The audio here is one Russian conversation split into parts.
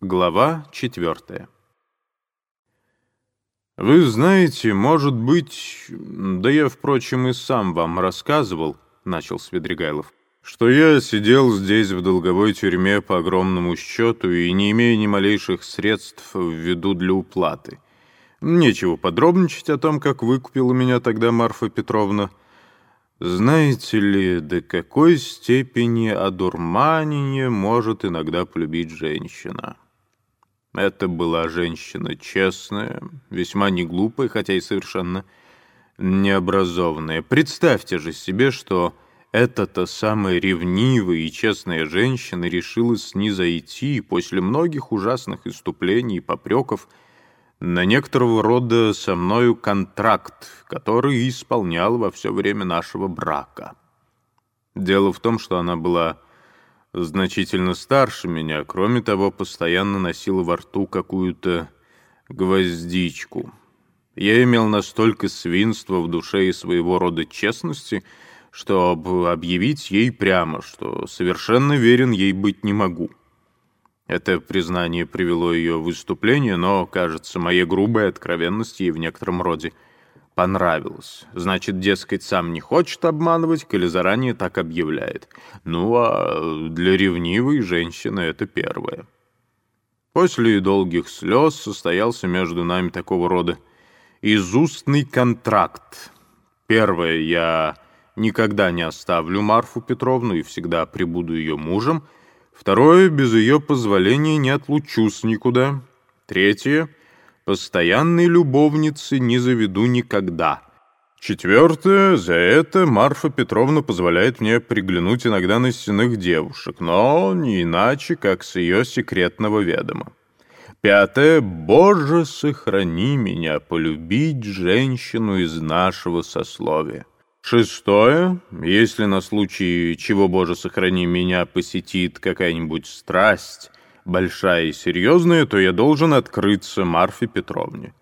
Глава четвертая. «Вы знаете, может быть, да я, впрочем, и сам вам рассказывал, — начал Свидригайлов, — что я сидел здесь в долговой тюрьме по огромному счету и не имея ни малейших средств в виду для уплаты. Нечего подробничать о том, как выкупила меня тогда Марфа Петровна. Знаете ли, до какой степени одурманение может иногда полюбить женщина?» Это была женщина честная, весьма неглупая, хотя и совершенно необразованная. Представьте же себе, что эта-то самая ревнивая и честная женщина решилась снизойти после многих ужасных иступлений и попреков на некоторого рода со мною контракт, который исполнял во все время нашего брака. Дело в том, что она была значительно старше меня, кроме того, постоянно носила во рту какую-то гвоздичку. Я имел настолько свинства в душе и своего рода честности, чтобы объявить ей прямо, что совершенно верен ей быть не могу. Это признание привело ее в выступление, но, кажется, моя грубая откровенность ей в некотором роде – понравилось. Значит, дескать, сам не хочет обманывать, коли заранее так объявляет. Ну, а для ревнивой женщины это первое. После долгих слез состоялся между нами такого рода изустный контракт. Первое, я никогда не оставлю Марфу Петровну и всегда прибуду ее мужем. Второе, без ее позволения не отлучусь никуда. Третье, Постоянной любовницы не заведу никогда. Четвертое, за это Марфа Петровна позволяет мне приглянуть иногда на стенных девушек, но не иначе, как с ее секретного ведома. Пятое, Боже, сохрани меня полюбить женщину из нашего сословия. Шестое, если на случай чего, Боже, сохрани меня, посетит какая-нибудь страсть, большая и серьезная, то я должен открыться Марфе Петровне.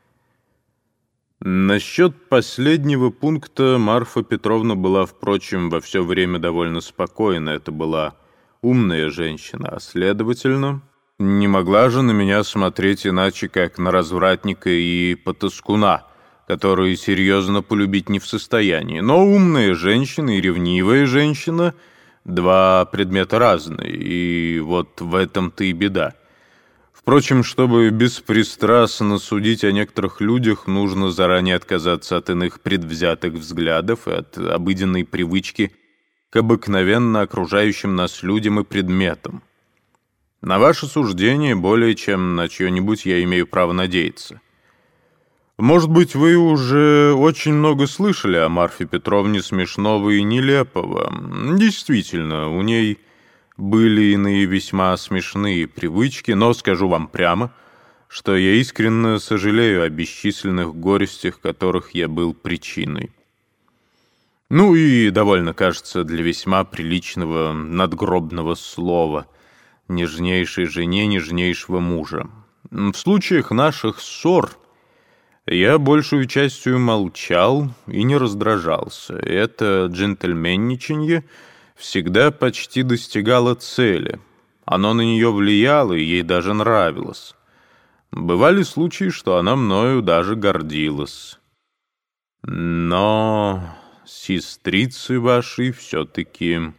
Насчет последнего пункта Марфа Петровна была, впрочем, во все время довольно спокойна. Это была умная женщина, а следовательно, не могла же на меня смотреть иначе, как на развратника и потаскуна, который серьезно полюбить не в состоянии. Но умная женщина и ревнивая женщина — Два предмета разные, и вот в этом-то и беда. Впрочем, чтобы беспристрастно судить о некоторых людях, нужно заранее отказаться от иных предвзятых взглядов и от обыденной привычки к обыкновенно окружающим нас людям и предметам. На ваше суждение более чем на чье-нибудь я имею право надеяться. Может быть, вы уже очень много слышали о Марфе Петровне Смешного и Нелепого. Действительно, у ней были иные весьма смешные привычки, но скажу вам прямо, что я искренне сожалею о бесчисленных горестях, которых я был причиной. Ну и довольно, кажется, для весьма приличного надгробного слова «нежнейшей жене нежнейшего мужа». В случаях наших ссор – я большую частью молчал и не раздражался. Это джентльменничанье всегда почти достигало цели. Оно на нее влияло, и ей даже нравилось. Бывали случаи, что она мною даже гордилась. Но сестрицы вашей все-таки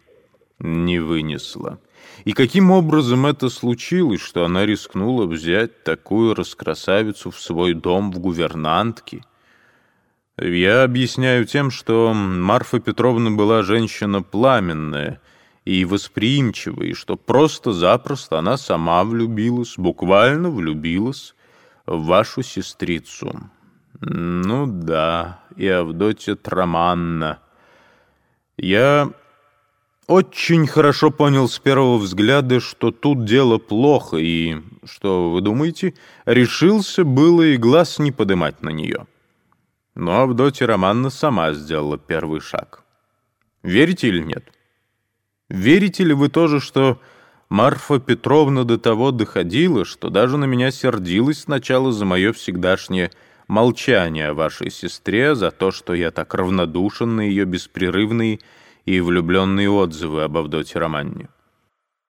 не вынесла. И каким образом это случилось, что она рискнула взять такую раскрасавицу в свой дом в гувернантке? Я объясняю тем, что Марфа Петровна была женщина пламенная и восприимчивая, и что просто-запросто она сама влюбилась, буквально влюбилась в вашу сестрицу. Ну да, и Авдотья Траманна. Я очень хорошо понял с первого взгляда, что тут дело плохо, и, что вы думаете, решился было и глаз не подымать на нее. Но Авдотья Романна сама сделала первый шаг. Верите или нет? Верите ли вы тоже, что Марфа Петровна до того доходила, что даже на меня сердилась сначала за мое всегдашнее молчание о вашей сестре, за то, что я так равнодушен на ее беспрерывные и влюбленные отзывы об Авдоте Романне.